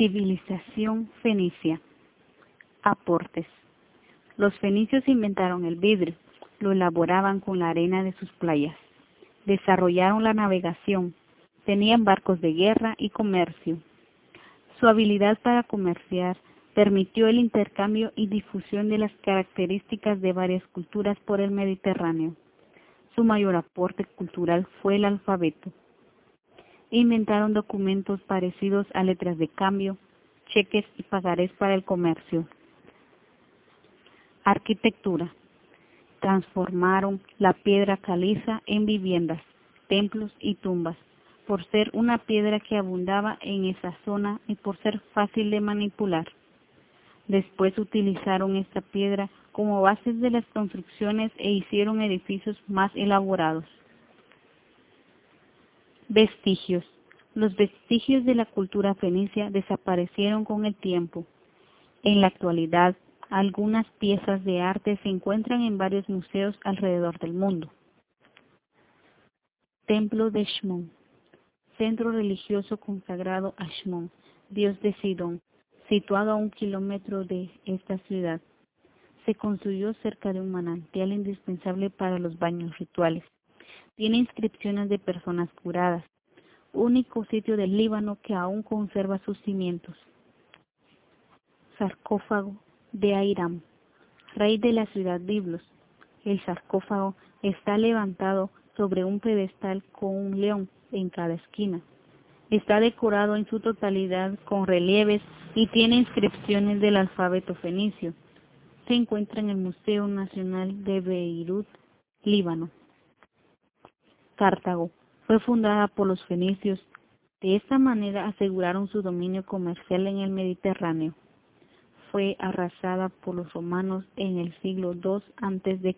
Civilización fenicia. Aportes. Los fenicios inventaron el vidrio, lo elaboraban con la arena de sus playas. Desarrollaron la navegación, tenían barcos de guerra y comercio. Su habilidad para comerciar permitió el intercambio y difusión de las características de varias culturas por el Mediterráneo. Su mayor aporte cultural fue el alfabeto. Inventaron documentos parecidos a letras de cambio, cheques y pagarés para el comercio. Arquitectura. Transformaron la piedra caliza en viviendas, templos y tumbas, por ser una piedra que abundaba en esa zona y por ser fácil de manipular. Después utilizaron esta piedra como bases de las construcciones e hicieron edificios más elaborados. Vestigios. Los vestigios de la cultura fenicia desaparecieron con el tiempo. En la actualidad, algunas piezas de arte se encuentran en varios museos alrededor del mundo. Templo de Shmon. Centro religioso consagrado a Shmon, dios de Sidón, situado a un kilómetro de esta ciudad. Se construyó cerca de un manantial indispensable para los baños rituales. Tiene inscripciones de personas curadas, único sitio del Líbano que aún conserva sus cimientos. Sarcófago de Airam, rey de la ciudad Biblos. El sarcófago está levantado sobre un pedestal con un león en cada esquina. Está decorado en su totalidad con relieves y tiene inscripciones del alfabeto fenicio. Se encuentra en el Museo Nacional de Beirut, Líbano. Cartago fue fundada por los fenicios. De esta manera aseguraron su dominio comercial en el Mediterráneo. Fue arrasada por los romanos en el siglo II a.C.